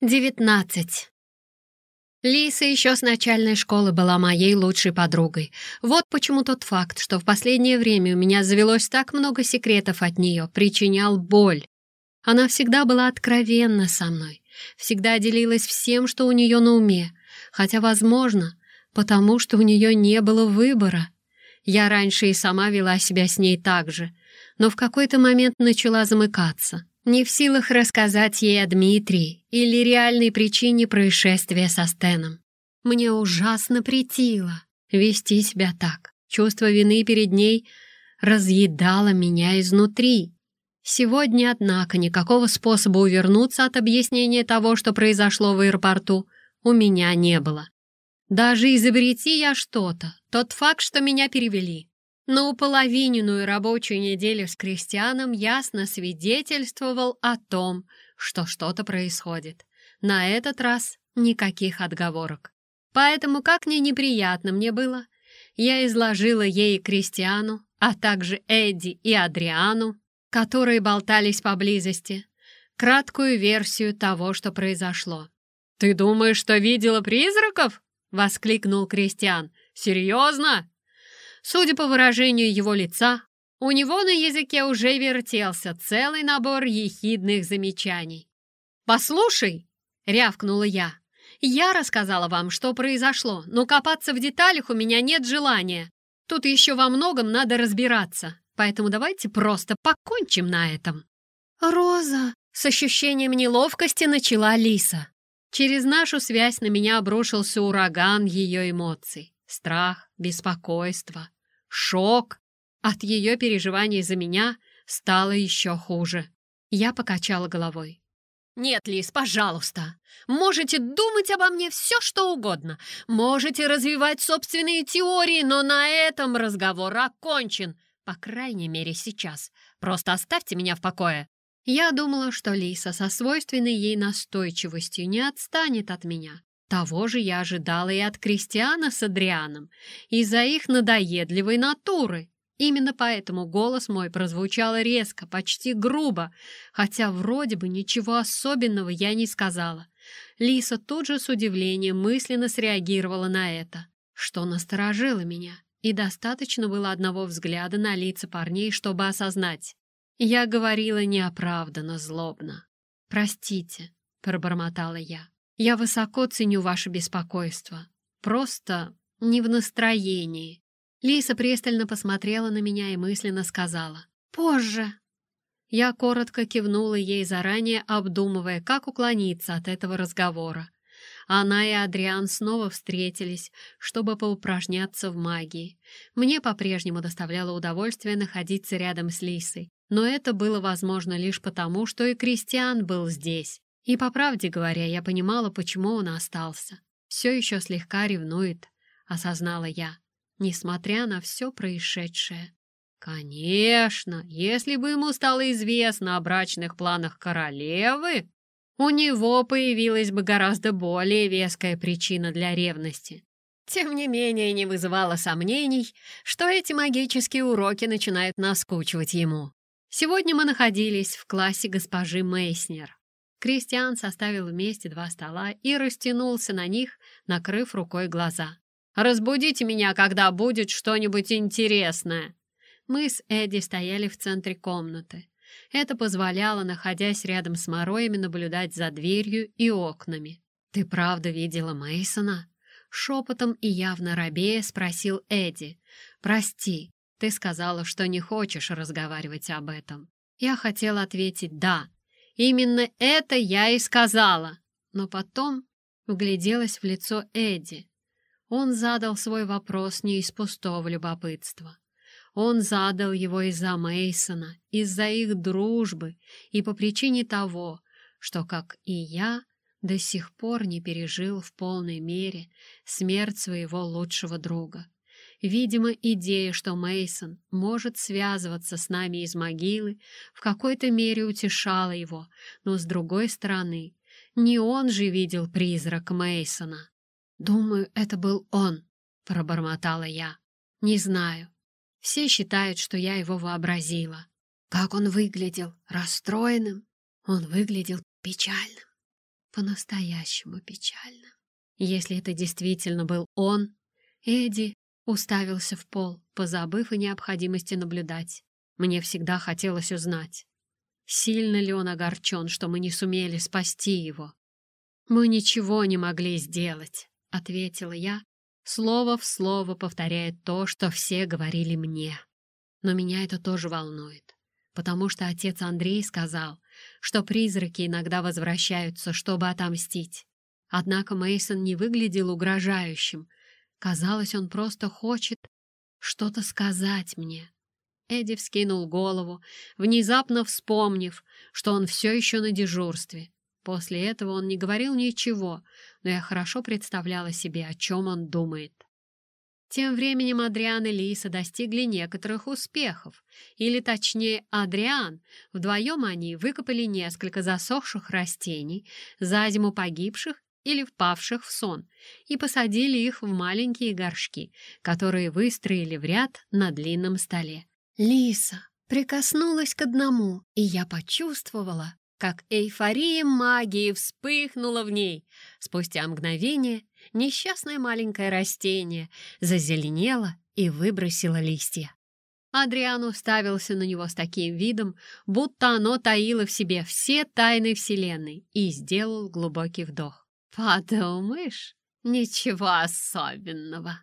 Девятнадцать. Лиса еще с начальной школы была моей лучшей подругой. Вот почему тот факт, что в последнее время у меня завелось так много секретов от нее, причинял боль. Она всегда была откровенна со мной, всегда делилась всем, что у нее на уме, хотя, возможно, потому что у нее не было выбора. Я раньше и сама вела себя с ней так же, но в какой-то момент начала замыкаться не в силах рассказать ей о Дмитрии или реальной причине происшествия со Стеном. Мне ужасно притило вести себя так. Чувство вины перед ней разъедало меня изнутри. Сегодня, однако, никакого способа увернуться от объяснения того, что произошло в аэропорту, у меня не было. Даже изобрети я что-то, тот факт, что меня перевели, но уполовиненную рабочую неделю с крестьяном ясно свидетельствовал о том, что что-то происходит. На этот раз никаких отговорок. Поэтому, как мне неприятно мне было, я изложила ей крестьяну, а также Эдди и Адриану, которые болтались поблизости, краткую версию того, что произошло. «Ты думаешь, что видела призраков?» — воскликнул Кристиан. «Серьезно?» Судя по выражению его лица, у него на языке уже вертелся целый набор ехидных замечаний. «Послушай!» — рявкнула я. «Я рассказала вам, что произошло, но копаться в деталях у меня нет желания. Тут еще во многом надо разбираться, поэтому давайте просто покончим на этом». «Роза!» — с ощущением неловкости начала Лиса. Через нашу связь на меня обрушился ураган ее эмоций. Страх, беспокойство, шок. От ее переживаний за меня стало еще хуже. Я покачала головой. «Нет, Лис, пожалуйста. Можете думать обо мне все, что угодно. Можете развивать собственные теории, но на этом разговор окончен. По крайней мере, сейчас. Просто оставьте меня в покое». Я думала, что Лиса со свойственной ей настойчивостью не отстанет от меня. Того же я ожидала и от Кристиана с Адрианом, из-за их надоедливой натуры. Именно поэтому голос мой прозвучал резко, почти грубо, хотя вроде бы ничего особенного я не сказала. Лиса тут же с удивлением мысленно среагировала на это, что насторожило меня, и достаточно было одного взгляда на лица парней, чтобы осознать. Я говорила неоправданно злобно. «Простите», — пробормотала я. Я высоко ценю ваше беспокойство. Просто не в настроении». Лиса пристально посмотрела на меня и мысленно сказала «Позже». Я коротко кивнула ей заранее, обдумывая, как уклониться от этого разговора. Она и Адриан снова встретились, чтобы поупражняться в магии. Мне по-прежнему доставляло удовольствие находиться рядом с Лисой, но это было возможно лишь потому, что и Кристиан был здесь. И, по правде говоря, я понимала, почему он остался. Все еще слегка ревнует, осознала я, несмотря на все происшедшее. Конечно, если бы ему стало известно о брачных планах королевы, у него появилась бы гораздо более веская причина для ревности. Тем не менее, не вызывало сомнений, что эти магические уроки начинают наскучивать ему. Сегодня мы находились в классе госпожи Мейснер. Кристиан составил вместе два стола и растянулся на них, накрыв рукой глаза. «Разбудите меня, когда будет что-нибудь интересное!» Мы с Эдди стояли в центре комнаты. Это позволяло, находясь рядом с Мороями, наблюдать за дверью и окнами. «Ты правда видела Мейсона? Шепотом и явно робея спросил Эдди. «Прости, ты сказала, что не хочешь разговаривать об этом». Я хотела ответить «да», Именно это я и сказала. Но потом вгляделась в лицо Эдди. Он задал свой вопрос не из пустого любопытства. Он задал его из-за Мейсона, из-за их дружбы и по причине того, что, как и я, до сих пор не пережил в полной мере смерть своего лучшего друга. Видимо, идея, что Мейсон может связываться с нами из могилы, в какой-то мере утешала его, но с другой стороны, не он же видел призрак Мейсона. Думаю, это был он, пробормотала я. Не знаю. Все считают, что я его вообразила. Как он выглядел? Расстроенным? Он выглядел печальным. по-настоящему печально. Если это действительно был он, Эдди уставился в пол, позабыв о необходимости наблюдать. Мне всегда хотелось узнать, сильно ли он огорчен, что мы не сумели спасти его. «Мы ничего не могли сделать», — ответила я, слово в слово повторяя то, что все говорили мне. Но меня это тоже волнует, потому что отец Андрей сказал, что призраки иногда возвращаются, чтобы отомстить. Однако Мейсон не выглядел угрожающим. Казалось, он просто хочет что-то сказать мне. Эдди вскинул голову, внезапно вспомнив, что он все еще на дежурстве. После этого он не говорил ничего, но я хорошо представляла себе, о чем он думает. Тем временем Адриан и Лиса достигли некоторых успехов. Или точнее, Адриан. Вдвоем они выкопали несколько засохших растений, за зиму погибших или впавших в сон, и посадили их в маленькие горшки, которые выстроили в ряд на длинном столе. Лиса прикоснулась к одному, и я почувствовала, как эйфория магии вспыхнула в ней. Спустя мгновение несчастное маленькое растение зазеленело и выбросило листья. Адриан уставился на него с таким видом, будто оно таило в себе все тайны Вселенной, и сделал глубокий вдох. «Подумаешь, ничего особенного!»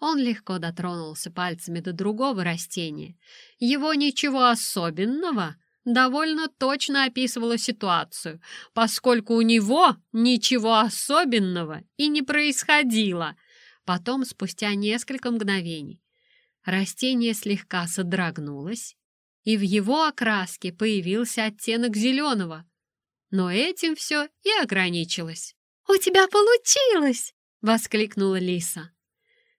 Он легко дотронулся пальцами до другого растения. Его ничего особенного довольно точно описывала ситуацию, поскольку у него ничего особенного и не происходило. Потом, спустя несколько мгновений, растение слегка содрогнулось, и в его окраске появился оттенок зеленого. Но этим все и ограничилось. «У тебя получилось!» — воскликнула Лиса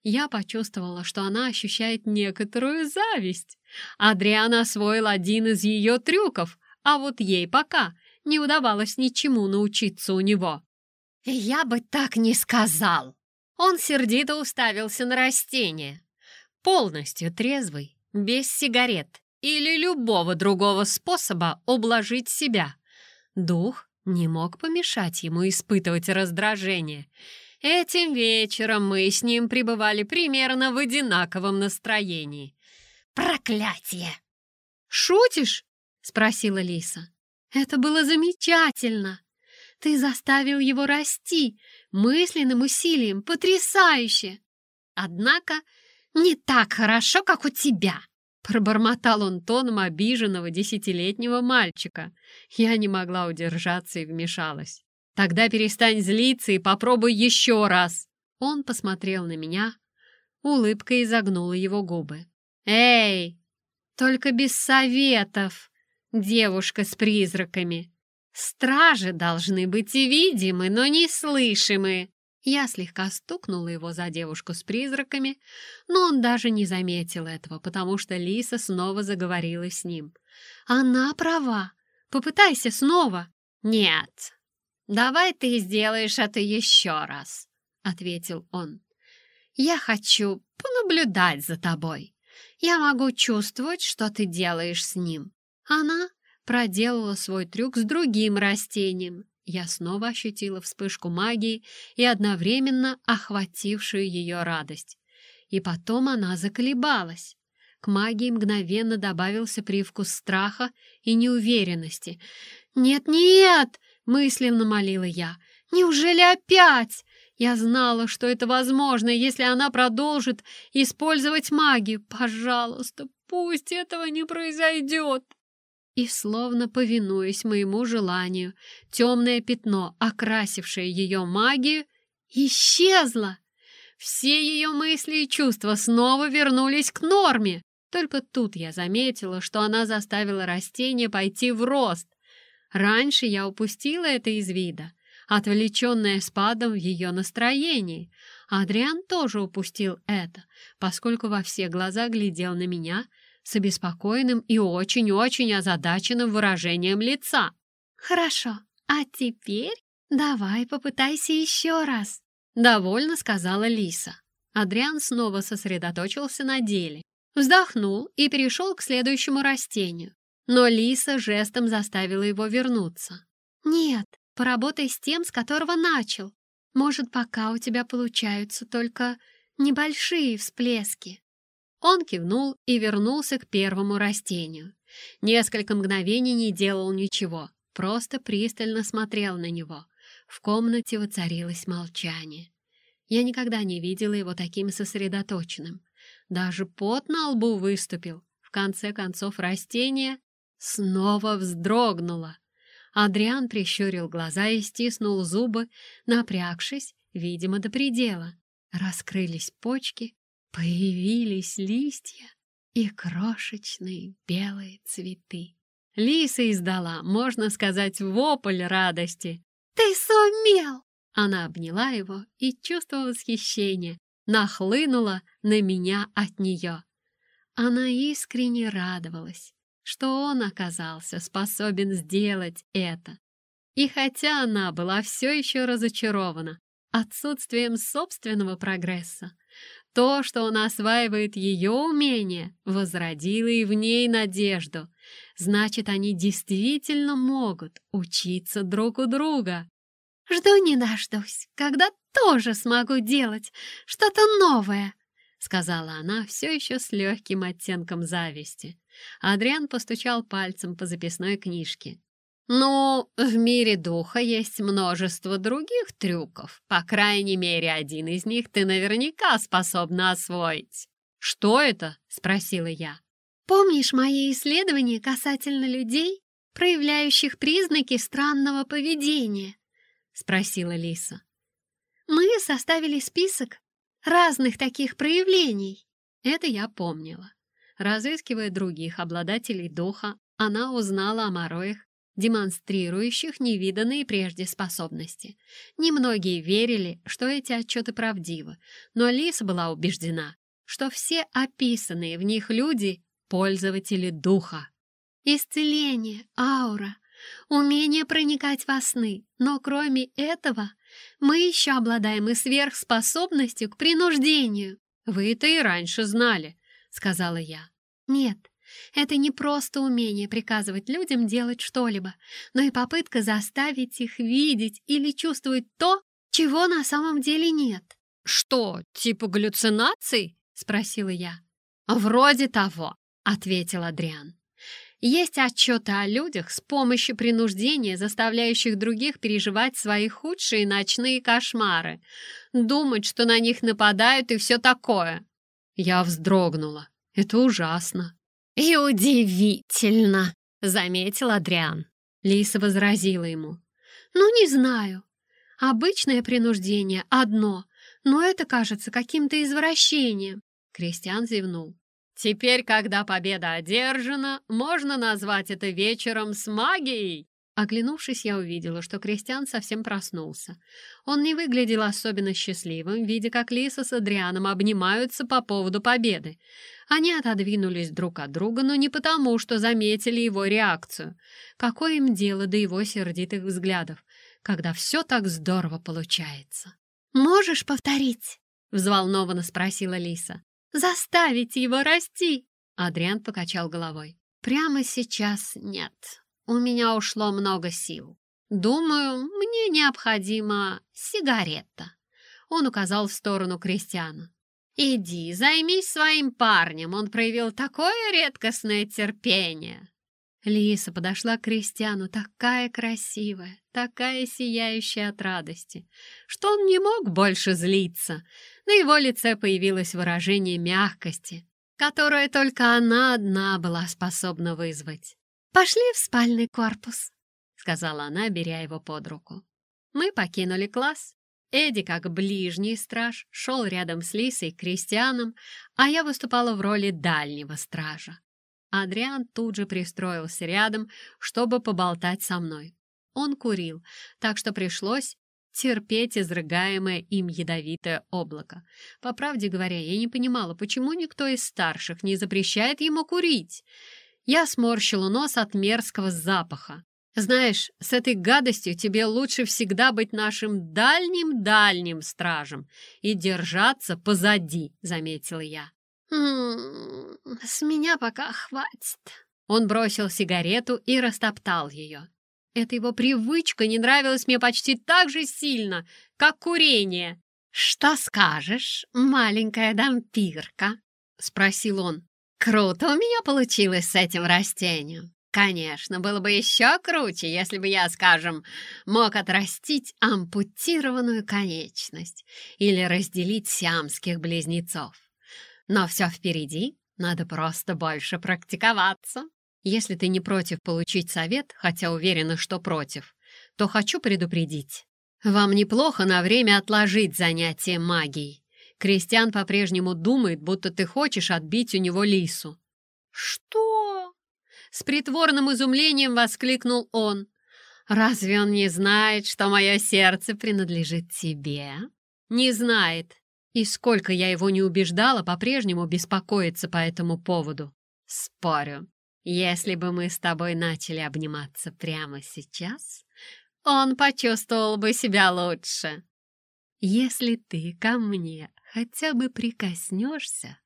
я почувствовала, что она ощущает некоторую зависть. Адриана освоил один из ее трюков, а вот ей пока не удавалось ничему научиться у него. «Я бы так не сказал!» Он сердито уставился на растение. Полностью трезвый, без сигарет или любого другого способа ублажить себя. Дух не мог помешать ему испытывать раздражение — Этим вечером мы с ним пребывали примерно в одинаковом настроении. Проклятие! «Шутишь?» — спросила Лиса. «Это было замечательно! Ты заставил его расти мысленным усилием, потрясающе! Однако не так хорошо, как у тебя!» Пробормотал он тоном обиженного десятилетнего мальчика. Я не могла удержаться и вмешалась. Тогда перестань злиться и попробуй еще раз. Он посмотрел на меня, улыбка изогнула его губы. Эй, только без советов, девушка с призраками. Стражи должны быть и видимы, но не слышимы. Я слегка стукнула его за девушку с призраками, но он даже не заметил этого, потому что Лиса снова заговорила с ним. «Она права. Попытайся снова». «Нет, «Давай ты сделаешь это еще раз», — ответил он. «Я хочу понаблюдать за тобой. Я могу чувствовать, что ты делаешь с ним». Она проделала свой трюк с другим растением. Я снова ощутила вспышку магии и одновременно охватившую ее радость. И потом она заколебалась. К магии мгновенно добавился привкус страха и неуверенности. «Нет-нет!» Мысленно молила я. «Неужели опять?» Я знала, что это возможно, если она продолжит использовать магию. Пожалуйста, пусть этого не произойдет. И, словно повинуясь моему желанию, темное пятно, окрасившее ее магию, исчезло. Все ее мысли и чувства снова вернулись к норме. Только тут я заметила, что она заставила растение пойти в рост. Раньше я упустила это из вида, отвлеченная спадом в ее настроении. Адриан тоже упустил это, поскольку во все глаза глядел на меня с обеспокоенным и очень-очень озадаченным выражением лица. «Хорошо, а теперь давай попытайся еще раз», — довольно сказала Лиса. Адриан снова сосредоточился на деле, вздохнул и перешел к следующему растению но Лиса жестом заставила его вернуться. «Нет, Поработай с тем, с которого начал. Может, пока у тебя получаются только небольшие всплески». Он кивнул и вернулся к первому растению. Несколько мгновений не делал ничего, просто пристально смотрел на него. В комнате воцарилось молчание. Я никогда не видела его таким сосредоточенным. Даже пот на лбу выступил. В конце концов растение снова вздрогнуло. Адриан прищурил глаза и стиснул зубы, напрягшись, видимо, до предела. Раскрылись почки, появились листья и крошечные белые цветы. Лиса издала, можно сказать, вопль радости. «Ты сумел!» Она обняла его, и чувство восхищения нахлынуло на меня от нее. Она искренне радовалась, что он оказался способен сделать это. И хотя она была все еще разочарована отсутствием собственного прогресса, то, что он осваивает ее умение, возродило и в ней надежду. Значит, они действительно могут учиться друг у друга. «Жду не дождусь, когда тоже смогу делать что-то новое», сказала она все еще с легким оттенком зависти. Адриан постучал пальцем по записной книжке. «Ну, в мире духа есть множество других трюков. По крайней мере, один из них ты наверняка способна освоить». «Что это?» — спросила я. «Помнишь мои исследования касательно людей, проявляющих признаки странного поведения?» — спросила Лиса. «Мы составили список разных таких проявлений». Это я помнила. Разыскивая других обладателей духа, она узнала о мороях демонстрирующих невиданные прежде способности. Немногие верили, что эти отчеты правдивы, но Лиса была убеждена, что все описанные в них люди — пользователи духа. Исцеление, аура, умение проникать во сны, но кроме этого мы еще обладаем и сверхспособностью к принуждению. «Вы это и раньше знали», — сказала я. «Нет, это не просто умение приказывать людям делать что-либо, но и попытка заставить их видеть или чувствовать то, чего на самом деле нет. «Что, типа галлюцинаций?» — спросила я. «Вроде того», — ответил Адриан. Есть отчеты о людях с помощью принуждения, заставляющих других переживать свои худшие ночные кошмары, думать, что на них нападают и все такое. Я вздрогнула. Это ужасно. «И удивительно!» — заметил Адриан. Лиса возразила ему. «Ну, не знаю. Обычное принуждение одно, но это кажется каким-то извращением». Кристиан зевнул. «Теперь, когда победа одержана, можно назвать это вечером с магией!» Оглянувшись, я увидела, что Кристиан совсем проснулся. Он не выглядел особенно счастливым, видя, как Лиса с Адрианом обнимаются по поводу победы. Они отодвинулись друг от друга, но не потому, что заметили его реакцию. Какое им дело до его сердитых взглядов, когда все так здорово получается? «Можешь повторить?» — взволнованно спросила Лиса. «Заставить его расти!» Адриан покачал головой. «Прямо сейчас нет. У меня ушло много сил. Думаю, мне необходима сигарета». Он указал в сторону Кристиана. «Иди, займись своим парнем, он проявил такое редкостное терпение!» Лиса подошла к Кристиану, такая красивая, такая сияющая от радости, что он не мог больше злиться. На его лице появилось выражение мягкости, которое только она одна была способна вызвать. «Пошли в спальный корпус», — сказала она, беря его под руку. Мы покинули класс. Эдди, как ближний страж, шел рядом с Лисой Кристианом, а я выступала в роли дальнего стража. Адриан тут же пристроился рядом, чтобы поболтать со мной. Он курил, так что пришлось терпеть изрыгаемое им ядовитое облако. По правде говоря, я не понимала, почему никто из старших не запрещает ему курить. Я сморщила нос от мерзкого запаха. Знаешь, с этой гадостью тебе лучше всегда быть нашим дальним-дальним стражем и держаться позади, — заметила я. «М с меня пока хватит». Он бросил сигарету и растоптал ее. Эта его привычка не нравилась мне почти так же сильно, как курение. «Что скажешь, маленькая дампирка?» — спросил он. «Круто у меня получилось с этим растением. Конечно, было бы еще круче, если бы я, скажем, мог отрастить ампутированную конечность или разделить сиамских близнецов. Но все впереди, надо просто больше практиковаться. Если ты не против получить совет, хотя уверена, что против, то хочу предупредить. Вам неплохо на время отложить занятие магией. Кристиан по-прежнему думает, будто ты хочешь отбить у него лису. «Что?» С притворным изумлением воскликнул он. «Разве он не знает, что мое сердце принадлежит тебе?» «Не знает. И сколько я его не убеждала, по-прежнему беспокоиться по этому поводу. Спорю, если бы мы с тобой начали обниматься прямо сейчас, он почувствовал бы себя лучше. Если ты ко мне хотя бы прикоснешься,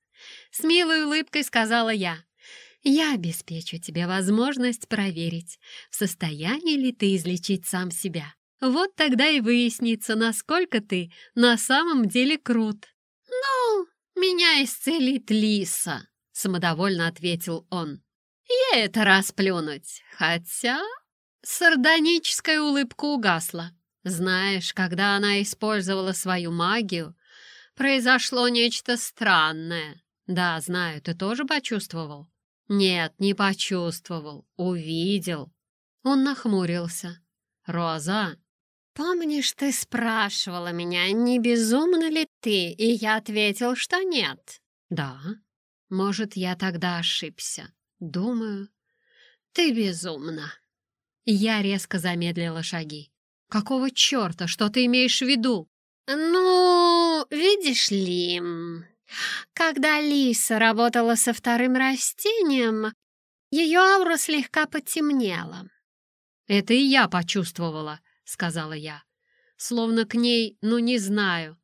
с милой улыбкой сказала я, я обеспечу тебе возможность проверить, в состоянии ли ты излечить сам себя. Вот тогда и выяснится, насколько ты на самом деле крут. «Ну, меня исцелит Лиса», — самодовольно ответил он. «Я это расплюнуть, хотя Сардоническая улыбка угасла. Знаешь, когда она использовала свою магию, произошло нечто странное. Да, знаю, ты тоже почувствовал? Нет, не почувствовал, увидел. Он нахмурился. Роза, помнишь, ты спрашивала меня, не безумна ли ты, и я ответил, что нет. Да, может, я тогда ошибся. Думаю, ты безумна. Я резко замедлила шаги. «Какого черта? Что ты имеешь в виду?» «Ну, видишь ли, когда Лиса работала со вторым растением, ее аура слегка потемнела». «Это и я почувствовала», — сказала я. Словно к ней, ну не знаю.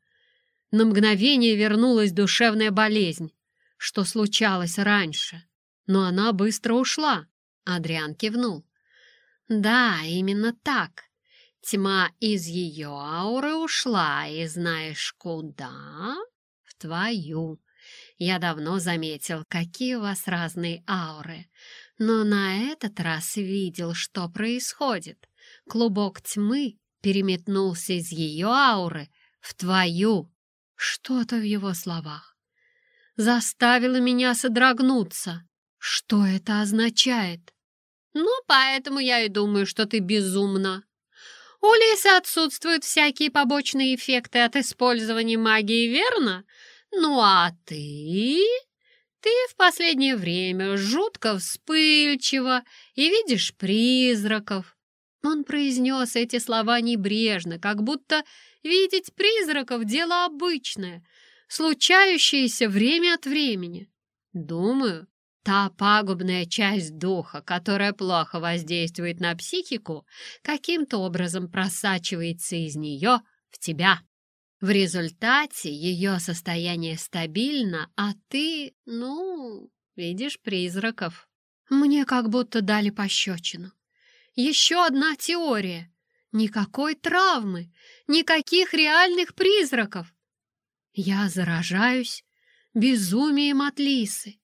На мгновение вернулась душевная болезнь, что случалось раньше. Но она быстро ушла. Адриан кивнул. Да, именно так. Тьма из ее ауры ушла, и знаешь куда? В твою. Я давно заметил, какие у вас разные ауры, но на этот раз видел, что происходит. Клубок тьмы переметнулся из ее ауры в твою. Что-то в его словах заставило меня содрогнуться. Что это означает? Ну, поэтому я и думаю, что ты безумна. У Лисы отсутствуют всякие побочные эффекты от использования магии, верно? Ну, а ты... Ты в последнее время жутко вспыльчива и видишь призраков. Он произнес эти слова небрежно, как будто видеть призраков — дело обычное, случающееся время от времени. Думаю, Та пагубная часть духа, которая плохо воздействует на психику, каким-то образом просачивается из нее в тебя. В результате ее состояние стабильно, а ты, ну, видишь призраков. Мне как будто дали пощечину. Еще одна теория. Никакой травмы, никаких реальных призраков. Я заражаюсь безумием от лисы.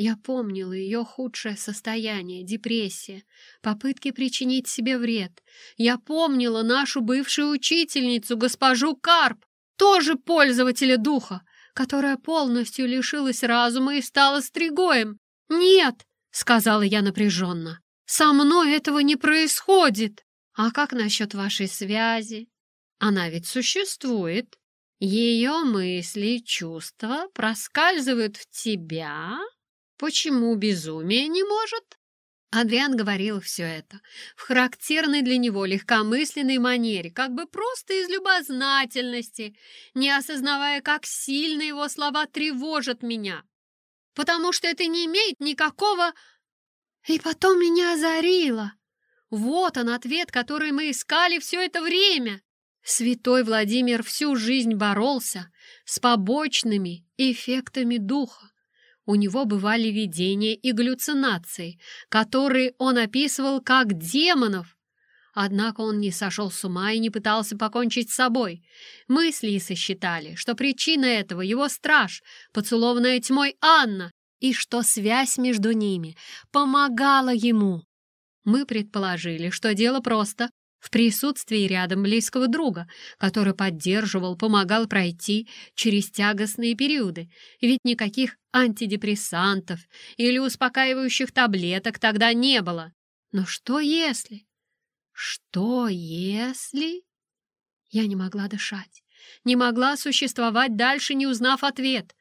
Я помнила ее худшее состояние, депрессия, попытки причинить себе вред. Я помнила нашу бывшую учительницу, госпожу Карп, тоже пользователя духа, которая полностью лишилась разума и стала стригоем. «Нет», — сказала я напряженно, — «со мной этого не происходит». «А как насчет вашей связи? Она ведь существует. Ее мысли и чувства проскальзывают в тебя, Почему безумие не может? Адриан говорил все это в характерной для него легкомысленной манере, как бы просто из любознательности, не осознавая, как сильно его слова тревожат меня. Потому что это не имеет никакого... И потом меня озарило. Вот он ответ, который мы искали все это время. Святой Владимир всю жизнь боролся с побочными эффектами духа. У него бывали видения и галлюцинации, которые он описывал как демонов, Однако он не сошел с ума и не пытался покончить с собой. Мы с Лисой считали, что причина этого — его страж, поцелованная тьмой Анна, и что связь между ними помогала ему. Мы предположили, что дело просто в присутствии рядом близкого друга, который поддерживал, помогал пройти через тягостные периоды, ведь никаких антидепрессантов или успокаивающих таблеток тогда не было. Но что если? Что если... Я не могла дышать, не могла существовать дальше, не узнав ответ.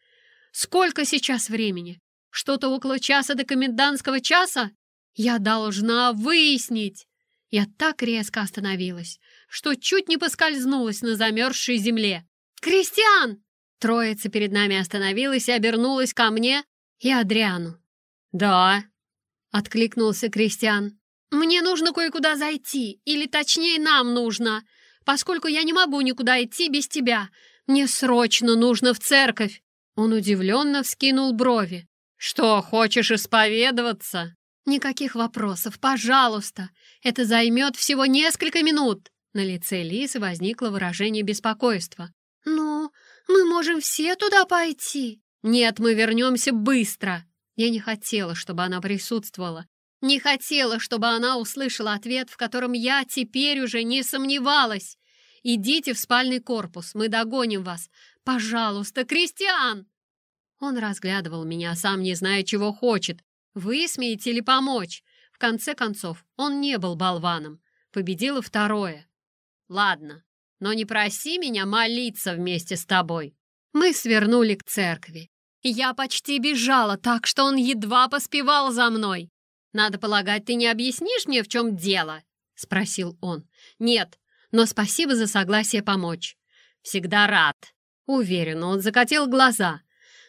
Сколько сейчас времени? Что-то около часа до комендантского часа? Я должна выяснить. Я так резко остановилась, что чуть не поскользнулась на замерзшей земле. «Кристиан!» Троица перед нами остановилась и обернулась ко мне и Адриану. «Да», — откликнулся Кристиан. «Мне нужно кое-куда зайти, или точнее нам нужно, поскольку я не могу никуда идти без тебя. Мне срочно нужно в церковь!» Он удивленно вскинул брови. «Что, хочешь исповедоваться?» «Никаких вопросов, пожалуйста. Это займет всего несколько минут». На лице Лисы возникло выражение беспокойства. «Ну, мы можем все туда пойти». «Нет, мы вернемся быстро». Я не хотела, чтобы она присутствовала. Не хотела, чтобы она услышала ответ, в котором я теперь уже не сомневалась. «Идите в спальный корпус, мы догоним вас. Пожалуйста, Кристиан!» Он разглядывал меня, сам не зная, чего хочет, Высмеять или помочь? В конце концов, он не был болваном. Победило второе. Ладно, но не проси меня молиться вместе с тобой. Мы свернули к церкви. Я почти бежала так, что он едва поспевал за мной. «Надо полагать, ты не объяснишь мне, в чем дело?» — спросил он. «Нет, но спасибо за согласие помочь. Всегда рад». Уверен, он закатил глаза.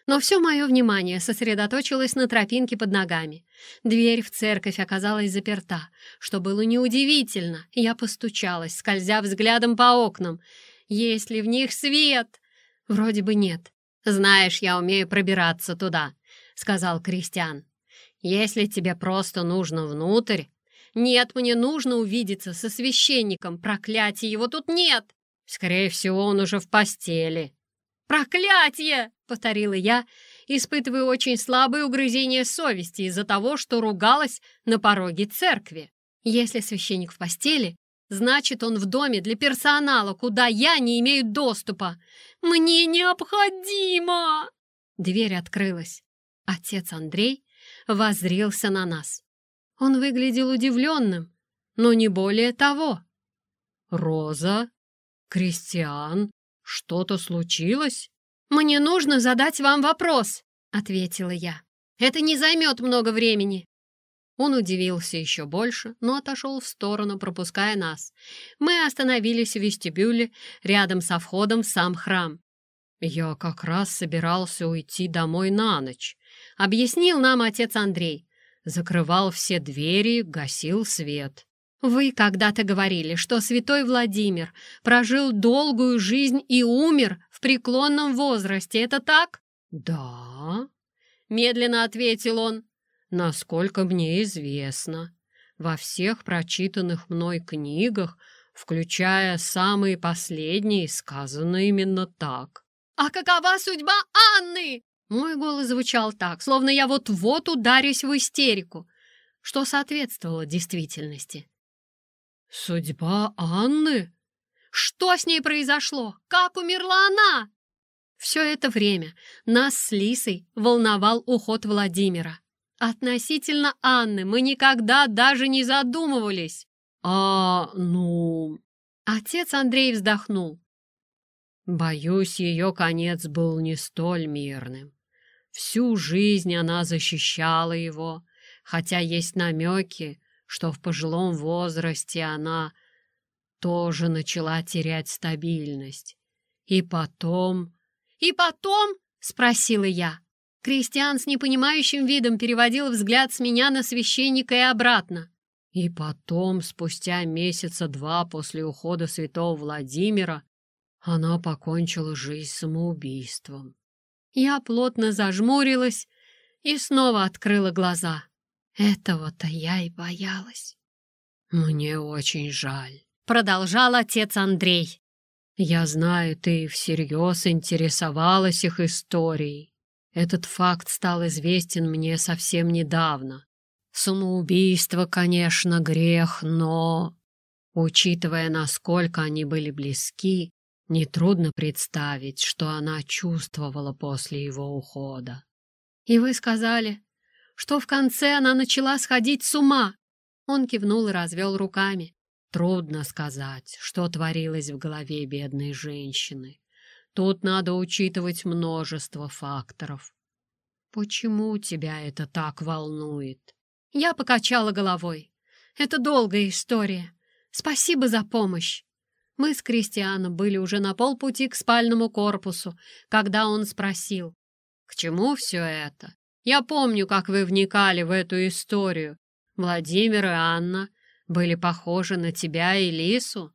Но все мое внимание сосредоточилось на тропинке под ногами. Дверь в церковь оказалась заперта, что было неудивительно. Я постучалась, скользя взглядом по окнам. Есть ли в них свет? Вроде бы нет. «Знаешь, я умею пробираться туда», — сказал Кристиан. «Если тебе просто нужно внутрь...» «Нет, мне нужно увидеться со священником. Проклятие, его тут нет!» «Скорее всего, он уже в постели», «Проклятие!» — повторила я, испытывая очень слабое угрызение совести из-за того, что ругалась на пороге церкви. Если священник в постели, значит, он в доме для персонала, куда я не имею доступа. Мне необходимо!» Дверь открылась. Отец Андрей воззрился на нас. Он выглядел удивленным, но не более того. «Роза? Кристиан?» «Что-то случилось?» «Мне нужно задать вам вопрос», — ответила я. «Это не займет много времени». Он удивился еще больше, но отошел в сторону, пропуская нас. Мы остановились в вестибюле, рядом со входом в сам храм. «Я как раз собирался уйти домой на ночь», — объяснил нам отец Андрей. Закрывал все двери, гасил свет. Вы когда-то говорили, что святой Владимир прожил долгую жизнь и умер в преклонном возрасте. Это так? Да, медленно ответил он. Насколько мне известно, во всех прочитанных мной книгах, включая самые последние, сказано именно так. А какова судьба Анны? Мой голос звучал так, словно я вот-вот ударюсь в истерику, что соответствовало действительности. «Судьба Анны? Что с ней произошло? Как умерла она?» Все это время нас с Лисой волновал уход Владимира. Относительно Анны мы никогда даже не задумывались. «А, ну...» Отец Андрей вздохнул. Боюсь, ее конец был не столь мирным. Всю жизнь она защищала его, хотя есть намеки, что в пожилом возрасте она тоже начала терять стабильность. И потом... «И потом?» — спросила я. Кристиан с непонимающим видом переводил взгляд с меня на священника и обратно. И потом, спустя месяца два после ухода святого Владимира, она покончила жизнь самоубийством. Я плотно зажмурилась и снова открыла глаза. Этого-то я и боялась. «Мне очень жаль», — продолжал отец Андрей. «Я знаю, ты всерьез интересовалась их историей. Этот факт стал известен мне совсем недавно. Самоубийство, конечно, грех, но, учитывая, насколько они были близки, нетрудно представить, что она чувствовала после его ухода. И вы сказали, что в конце она начала сходить с ума. Он кивнул и развел руками. Трудно сказать, что творилось в голове бедной женщины. Тут надо учитывать множество факторов. Почему тебя это так волнует? Я покачала головой. Это долгая история. Спасибо за помощь. Мы с Кристианом были уже на полпути к спальному корпусу, когда он спросил, «К чему все это? Я помню, как вы вникали в эту историю. Владимир и Анна были похожи на тебя и Лису?»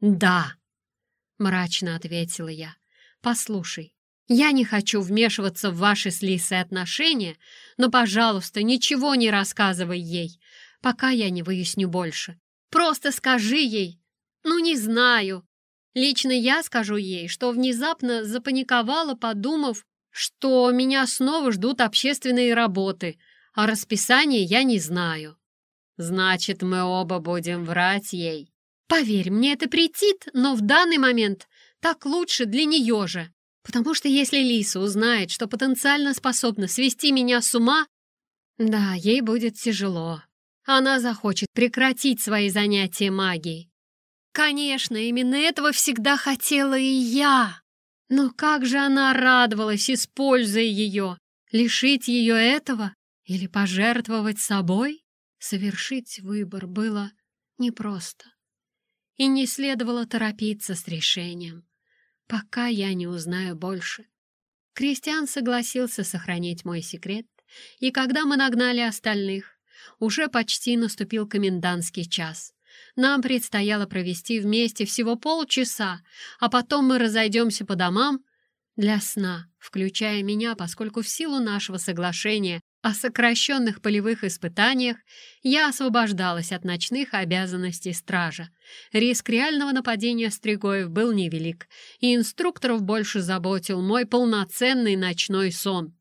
«Да», — мрачно ответила я. «Послушай, я не хочу вмешиваться в ваши с Лисой отношения, но, пожалуйста, ничего не рассказывай ей, пока я не выясню больше. Просто скажи ей. Ну, не знаю. Лично я скажу ей, что внезапно запаниковала, подумав, что меня снова ждут общественные работы, а расписание я не знаю. Значит, мы оба будем врать ей. Поверь, мне это претит, но в данный момент так лучше для нее же. Потому что если Лиса узнает, что потенциально способна свести меня с ума, да, ей будет тяжело. Она захочет прекратить свои занятия магией. Конечно, именно этого всегда хотела и я. Но как же она радовалась, используя ее! Лишить ее этого или пожертвовать собой? Совершить выбор было непросто. И не следовало торопиться с решением, пока я не узнаю больше. Кристиан согласился сохранить мой секрет, и когда мы нагнали остальных, уже почти наступил комендантский час. Нам предстояло провести вместе всего полчаса, а потом мы разойдемся по домам для сна, включая меня, поскольку в силу нашего соглашения о сокращенных полевых испытаниях я освобождалась от ночных обязанностей стража. Риск реального нападения стригоев был невелик, и инструкторов больше заботил мой полноценный ночной сон.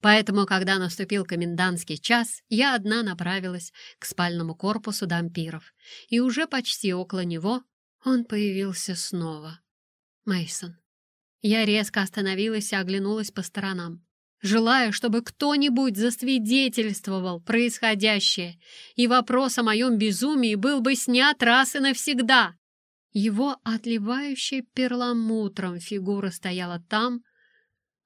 Поэтому, когда наступил комендантский час, я одна направилась к спальному корпусу дампиров, и уже почти около него он появился снова. Мейсон. Я резко остановилась и оглянулась по сторонам, желая, чтобы кто-нибудь засвидетельствовал происходящее, и вопрос о моем безумии был бы снят раз и навсегда. Его отливающая перламутром фигура стояла там,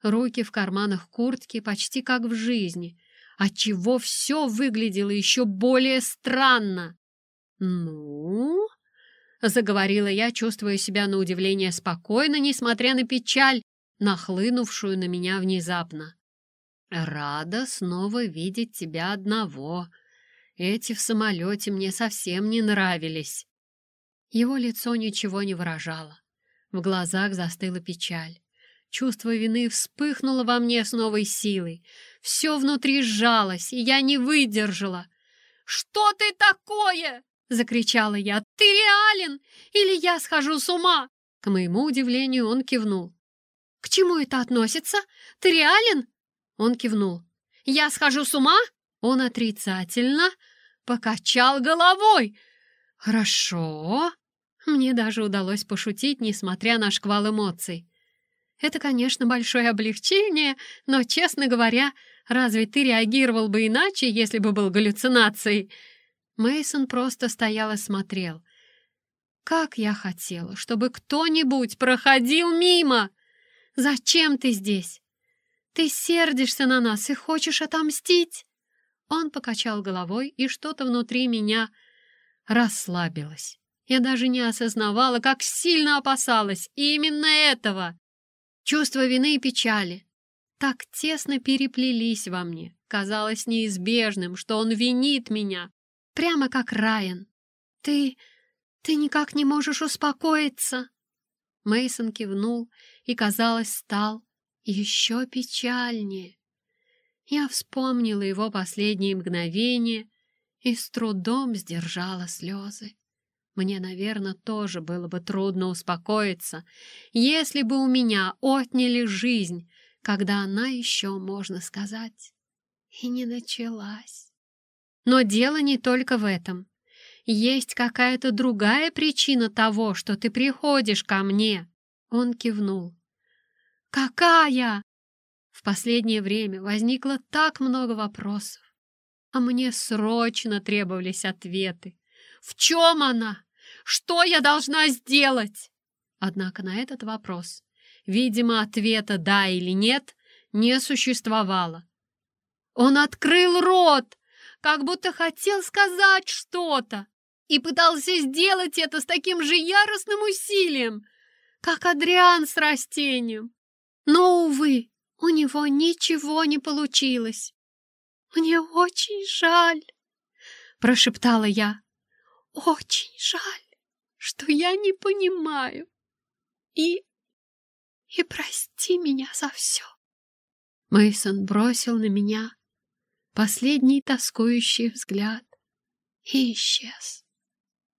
руки в карманах куртки почти как в жизни, отчего все выглядело еще более странно. «Ну?» — заговорила я, чувствуя себя на удивление спокойно, несмотря на печаль, нахлынувшую на меня внезапно. «Рада снова видеть тебя одного. Эти в самолете мне совсем не нравились». Его лицо ничего не выражало. В глазах застыла печаль. Чувство вины вспыхнуло во мне с новой силой. Все внутри сжалось, и я не выдержала. «Что ты такое?» — закричала я. «Ты реален? Или я схожу с ума?» К моему удивлению он кивнул. «К чему это относится? Ты реален?» Он кивнул. «Я схожу с ума?» Он отрицательно покачал головой. «Хорошо». Мне даже удалось пошутить, несмотря на шквал эмоций. Это, конечно, большое облегчение, но, честно говоря, разве ты реагировал бы иначе, если бы был галлюцинацией? Мейсон просто стоял и смотрел. Как я хотела, чтобы кто-нибудь проходил мимо! Зачем ты здесь? Ты сердишься на нас и хочешь отомстить? Он покачал головой, и что-то внутри меня расслабилось. Я даже не осознавала, как сильно опасалась именно этого. Чувство вины и печали так тесно переплелись во мне. Казалось неизбежным, что он винит меня, прямо как Райан. «Ты... ты никак не можешь успокоиться!» Мейсон кивнул и, казалось, стал еще печальнее. Я вспомнила его последние мгновения и с трудом сдержала слезы. Мне, наверное, тоже было бы трудно успокоиться, если бы у меня отняли жизнь, когда она еще, можно сказать, и не началась. Но дело не только в этом. Есть какая-то другая причина того, что ты приходишь ко мне. Он кивнул. «Какая?» В последнее время возникло так много вопросов, а мне срочно требовались ответы. В чем она? Что я должна сделать? Однако на этот вопрос, видимо, ответа «да» или «нет» не существовало. Он открыл рот, как будто хотел сказать что-то, и пытался сделать это с таким же яростным усилием, как Адриан с растением. Но, увы, у него ничего не получилось. «Мне очень жаль», — прошептала я. «Очень жаль, что я не понимаю. И... и прости меня за все». Мейсон бросил на меня последний тоскующий взгляд и исчез.